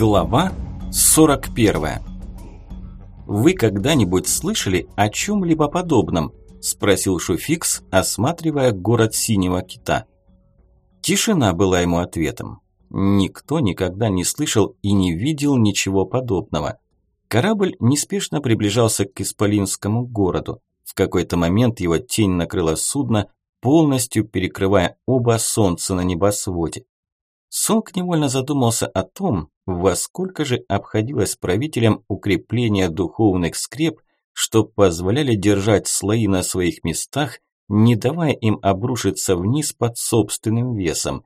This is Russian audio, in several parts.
Глава 41. Вы когда-нибудь слышали о чем-либо подобном? спросил Шуфикс, осматривая город Синего Кита. Тишина была ему ответом. Никто никогда не слышал и не видел ничего подобного. Корабль неспешно приближался к исполинскому городу. В какой-то момент его тень накрыла судно, полностью перекрывая оба солнца на небосводе. Сонг невольно задумался о том, во сколько же обходилось правителям укрепление духовных скреп, что позволяли держать слои на своих местах, не давая им обрушиться вниз под собственным весом.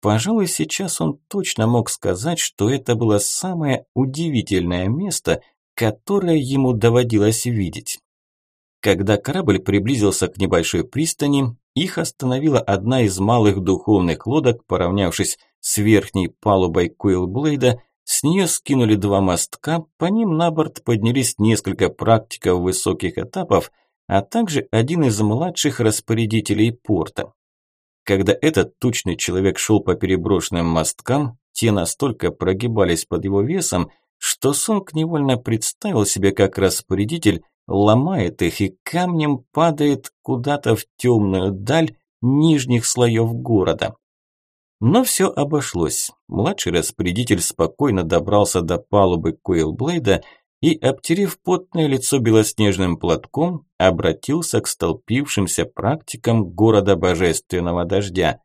Пожалуй, сейчас он точно мог сказать, что это было самое удивительное место, которое ему доводилось видеть. Когда корабль приблизился к небольшой пристани, их остановила одна из малых духовных лодок, поравнявшись с верхней палубой Куилблейда, с нее скинули два мостка, по ним на борт поднялись несколько практиков высоких этапов, а также один из младших распорядителей порта. Когда этот тучный человек шел по переброшенным мосткам, те настолько прогибались под его весом, что Сонг невольно представил себе, как распорядитель ломает их и камнем падает куда-то в темную даль нижних слоев города. Но все обошлось. Младший распорядитель спокойно добрался до палубы Куилблейда и, обтерев потное лицо белоснежным платком, обратился к столпившимся практикам города Божественного Дождя.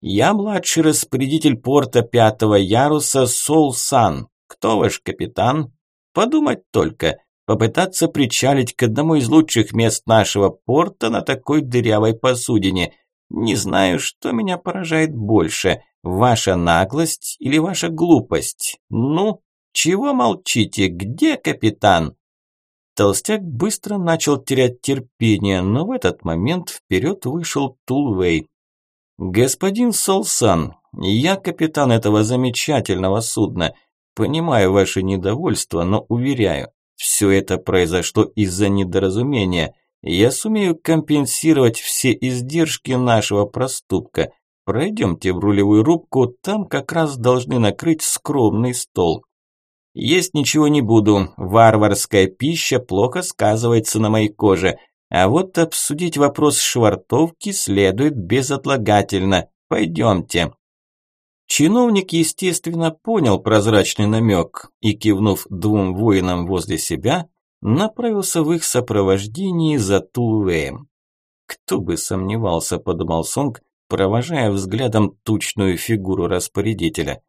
«Я младший распорядитель порта пятого яруса Сол Сан. Кто ваш капитан? Подумать только, попытаться причалить к одному из лучших мест нашего порта на такой дырявой посудине. Не знаю, что меня поражает больше, ваша наглость или ваша глупость. Ну, чего молчите, где капитан?» Толстяк быстро начал терять терпение, но в этот момент вперед вышел Тулвей. «Господин Солсан, я капитан этого замечательного судна. Понимаю ваше недовольство, но уверяю, все это произошло из-за недоразумения. Я сумею компенсировать все издержки нашего проступка. Пройдемте в рулевую рубку, там как раз должны накрыть скромный стол. Есть ничего не буду, варварская пища плохо сказывается на моей коже. А вот обсудить вопрос швартовки следует безотлагательно. Пойдемте. Чиновник, естественно, понял прозрачный намек и, кивнув двум воинам возле себя, направился в их сопровождении за Тулвеем. Кто бы сомневался, подумал Сонг, провожая взглядом тучную фигуру распорядителя.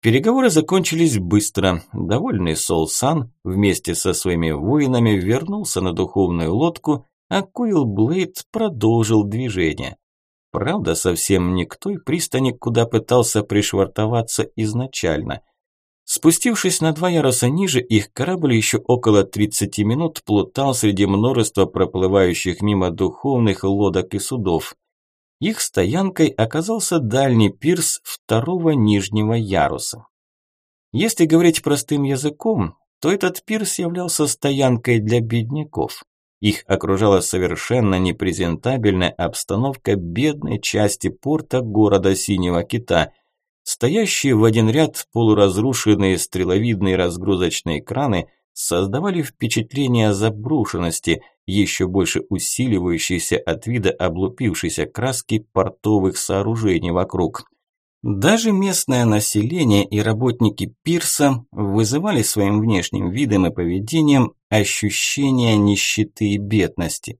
Переговоры закончились быстро. Довольный Сол-Сан вместе со своими воинами вернулся на духовную лодку, а Куил Блейд продолжил движение. Правда, совсем не к той пристани, куда пытался пришвартоваться изначально – Спустившись на два яруса ниже, их корабль еще около 30 минут плутал среди множества проплывающих мимо духовных лодок и судов. Их стоянкой оказался дальний пирс второго нижнего яруса. Если говорить простым языком, то этот пирс являлся стоянкой для бедняков. Их окружала совершенно непрезентабельная обстановка бедной части порта города Синего Кита – Стоящие в один ряд полуразрушенные стреловидные разгрузочные краны создавали впечатление заброшенности, еще больше усиливающейся от вида облупившейся краски портовых сооружений вокруг. Даже местное население и работники пирса вызывали своим внешним видом и поведением ощущение нищеты и бедности.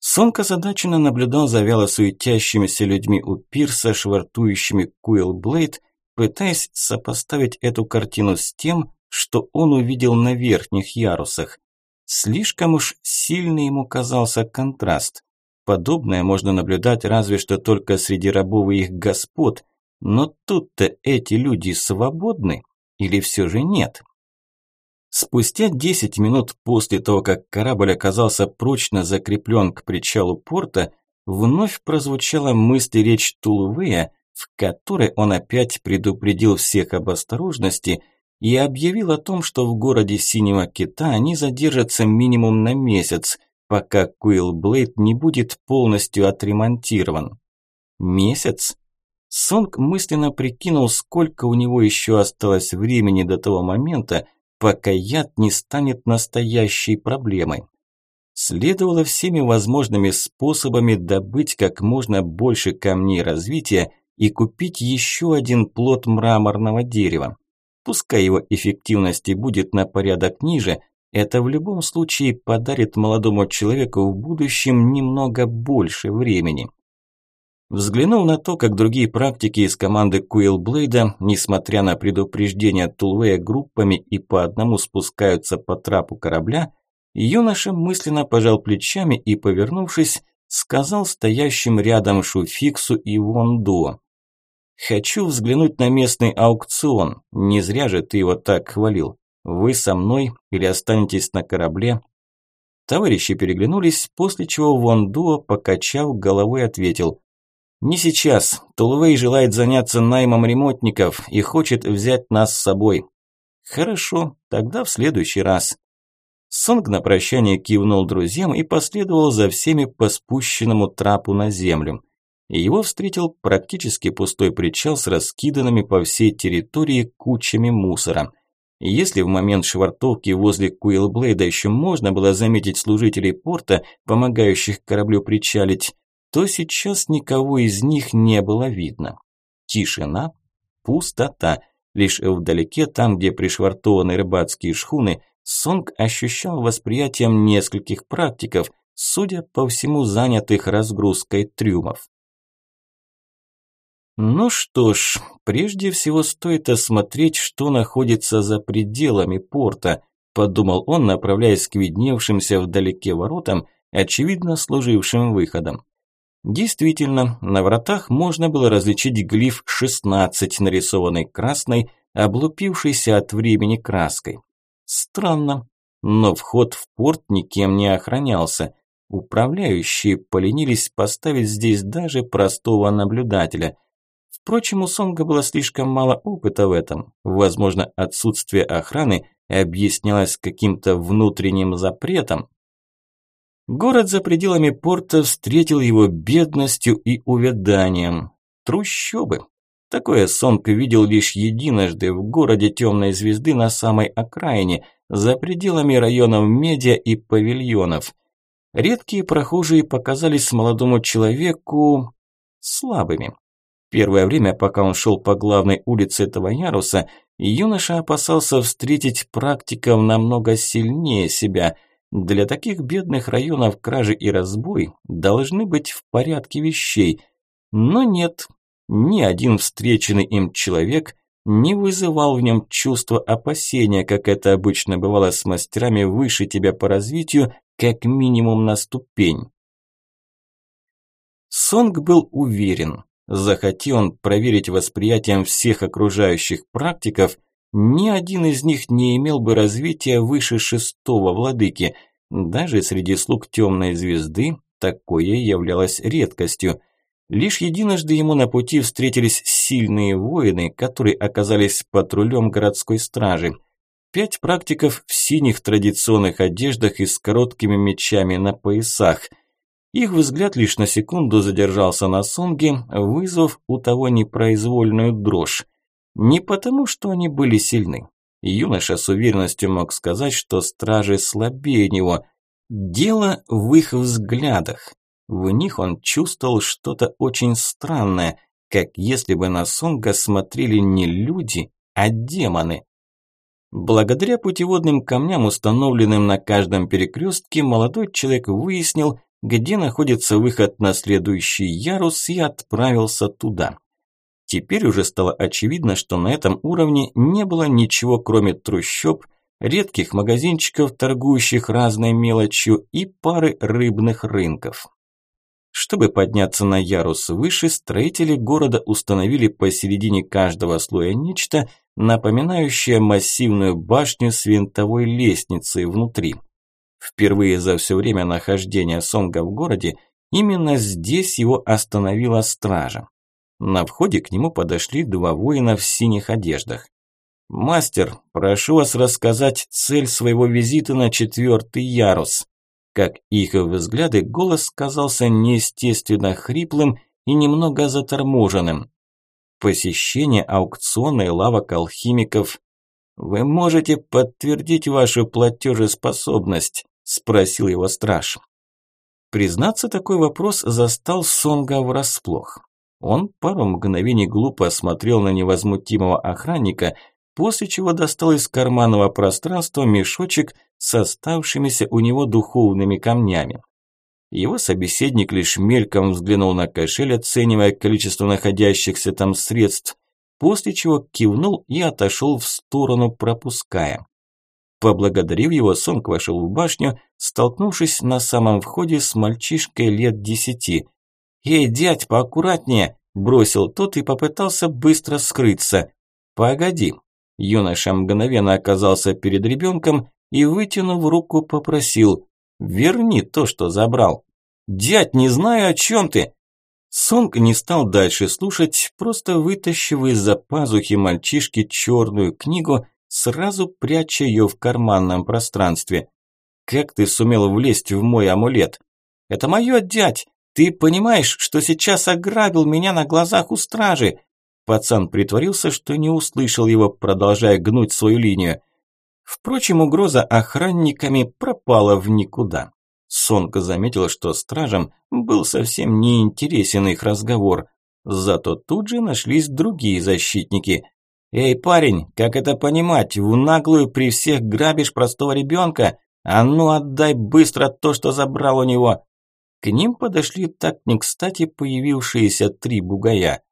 Сонка задаченно наблюдал за вяло суетящимися людьми у пирса, швартующими Куилблейд, пытаясь сопоставить эту картину с тем, что он увидел на верхних ярусах. Слишком уж сильный ему казался контраст. Подобное можно наблюдать разве что только среди рабов и их господ, но тут-то эти люди свободны или все же нет? Спустя 10 минут после того, как корабль оказался прочно закреплен к причалу порта, вновь прозвучала мысль речь Тулвея, в которой он опять предупредил всех об осторожности и объявил о том, что в городе Синего Кита они задержатся минимум на месяц, пока Куилблейд не будет полностью отремонтирован. Месяц? Сонг мысленно прикинул, сколько у него еще осталось времени до того момента, пока яд не станет настоящей проблемой. Следовало всеми возможными способами добыть как можно больше камней развития и купить еще один плод мраморного дерева. Пускай его эффективности будет на порядок ниже, это в любом случае подарит молодому человеку в будущем немного больше времени. Взглянув на то, как другие практики из команды Куилблейда, несмотря на предупреждения Тулвея группами и по одному спускаются по трапу корабля, юноша мысленно пожал плечами и, повернувшись, сказал стоящим рядом Шуфиксу и Вондуо. «Хочу взглянуть на местный аукцион, не зря же ты его так хвалил. Вы со мной или останетесь на корабле?» Товарищи переглянулись, после чего Вондуо, покачав головой, ответил не сейчас. Тулвей желает заняться наймом ремонтников и хочет взять нас с собой. Хорошо, тогда в следующий раз. Сонг на прощание кивнул друзьям и последовал за всеми по спущенному трапу на землю. Его встретил практически пустой причал с раскиданными по всей территории кучами мусора. Если в момент швартовки возле Куилблейда еще можно было заметить служителей порта, помогающих кораблю причалить, то сейчас никого из них не было видно. Тишина, пустота. Лишь вдалеке, там, где пришвартованы рыбацкие шхуны, Сонг ощущал восприятием нескольких практиков, судя по всему, занятых разгрузкой трюмов. Ну что ж, прежде всего стоит осмотреть, что находится за пределами порта, подумал он, направляясь к видневшимся вдалеке воротам, очевидно служившим выходом. Действительно, на вратах можно было различить глиф 16, нарисованный красной, облупившейся от времени краской. Странно, но вход в порт никем не охранялся. Управляющие поленились поставить здесь даже простого наблюдателя. Впрочем, у Сонга было слишком мало опыта в этом. Возможно, отсутствие охраны объяснялось каким-то внутренним запретом. Город за пределами порта встретил его бедностью и увяданием. Трущобы. Такое Сонг видел лишь единожды в городе Темной Звезды на самой окраине, за пределами районов медиа и павильонов. Редкие прохожие показались молодому человеку слабыми. Первое время, пока он шел по главной улице этого яруса, юноша опасался встретить практиков намного сильнее себя – для таких бедных районов кражи и разбой должны быть в порядке вещей. Но нет, ни один встреченный им человек не вызывал в нем чувства опасения, как это обычно бывало с мастерами выше тебя по развитию, как минимум на ступень. Сонг был уверен, захоти он проверить восприятием всех окружающих практиков, ни один из них не имел бы развития выше шестого владыки. Даже среди слуг темной звезды такое являлось редкостью. Лишь единожды ему на пути встретились сильные воины, которые оказались патрулем городской стражи. Пять практиков в синих традиционных одеждах и с короткими мечами на поясах. Их взгляд лишь на секунду задержался на Сонге, вызвав у того непроизвольную дрожь. Не потому, что они были сильны. Юноша с уверенностью мог сказать, что стражи слабее него. Дело в их взглядах. В них он чувствовал что-то очень странное, как если бы на Сонга смотрели не люди, а демоны. Благодаря путеводным камням, установленным на каждом перекрестке, молодой человек выяснил, где находится выход на следующий ярус и отправился туда. Теперь уже стало очевидно, что на этом уровне не было ничего, кроме трущоб, редких магазинчиков, торгующих разной мелочью, и пары рыбных рынков. Чтобы подняться на ярус выше, строители города установили посередине каждого слоя нечто, напоминающее массивную башню с винтовой лестницей внутри. Впервые за все время нахождения Сонга в городе именно здесь его остановила стража. На входе к нему подошли два воина в синих одеждах. «Мастер, прошу вас рассказать цель своего визита на четвертый ярус». Как их взгляды, голос казался неестественно хриплым и немного заторможенным. посещение аукциона и лавок алхимиков. «Вы можете подтвердить вашу платежеспособность?» – спросил его страж. Признаться, такой вопрос застал Сонга врасплох. Он пару мгновений глупо смотрел на невозмутимого охранника, после чего достал из карманного пространства мешочек с оставшимися у него духовными камнями. Его собеседник лишь мельком взглянул на кошель, оценивая количество находящихся там средств, после чего кивнул и отошел в сторону, пропуская. Поблагодарив его, Сонг вошел в башню, столкнувшись на самом входе с мальчишкой лет десяти. «Эй, дядь, поаккуратнее!» – бросил тот и попытался быстро скрыться. «Погоди!» Юноша мгновенно оказался перед ребенком и, вытянув руку, попросил «Верни то, что забрал». «Дядь, не знаю, о чем ты!» Сонг не стал дальше слушать, просто вытащив из-за пазухи мальчишки черную книгу, сразу пряча ее в карманном пространстве. «Как ты сумел влезть в мой амулет?» «Это мое, дядь! Ты понимаешь, что сейчас ограбил меня на глазах у стражи?» Пацан притворился, что не услышал его, продолжая гнуть свою линию. Впрочем, угроза охранниками пропала в никуда. Сонка заметил, что стражам был совсем не интересен их разговор. Зато тут же нашлись другие защитники. «Эй, парень, как это понимать? В наглую при всех грабишь простого ребенка? А ну отдай быстро то, что забрал у него!» К ним подошли так не кстати появившиеся три бугая.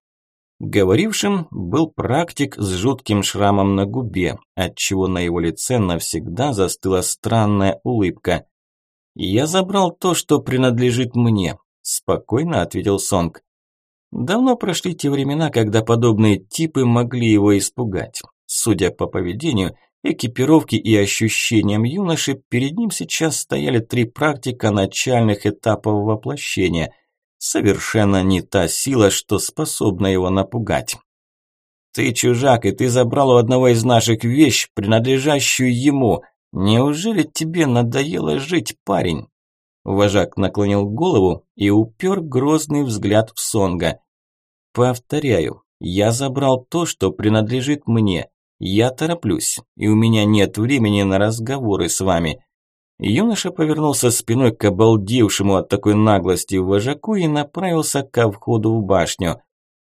Говорившим был практик с жутким шрамом на губе, отчего на его лице навсегда застыла странная улыбка. «Я забрал то, что принадлежит мне», – спокойно ответил Сонг. Давно прошли те времена, когда подобные типы могли его испугать. Судя по поведению, экипировке и ощущениям юноши, перед ним сейчас стояли три практика начальных этапов воплощения. Совершенно не та сила, что способна его напугать. «Ты чужак, и ты забрал у одного из наших вещь, принадлежащую ему», «Неужели тебе надоело жить, парень?» Вожак наклонил голову и упер грозный взгляд в Сонга. «Повторяю, я забрал то, что принадлежит мне. Я тороплюсь, и у меня нет времени на разговоры с вами». Юноша повернулся спиной к обалдевшему от такой наглости вожаку и направился ко входу в башню.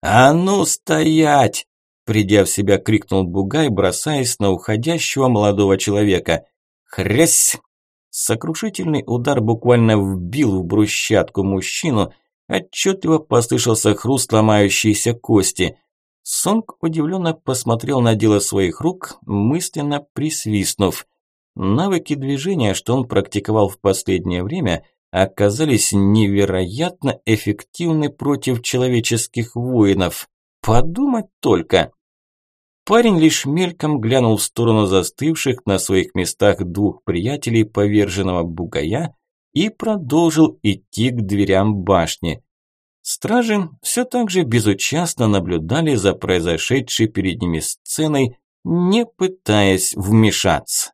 «А ну стоять!» Придя в себя, крикнул Бугай, бросаясь на уходящего молодого человека. Хрясь! Сокрушительный удар буквально вбил в брусчатку мужчину, отчетливо послышался хруст ломающейся кости. Сонг удивленно посмотрел на дело своих рук, мысленно присвистнув. Навыки движения, что он практиковал в последнее время, оказались невероятно эффективны против человеческих воинов. Подумать только! Парень лишь мельком глянул в сторону застывших на своих местах двух приятелей поверженного бугая и продолжил идти к дверям башни. Стражи все так же безучастно наблюдали за произошедшей перед ними сценой, не пытаясь вмешаться.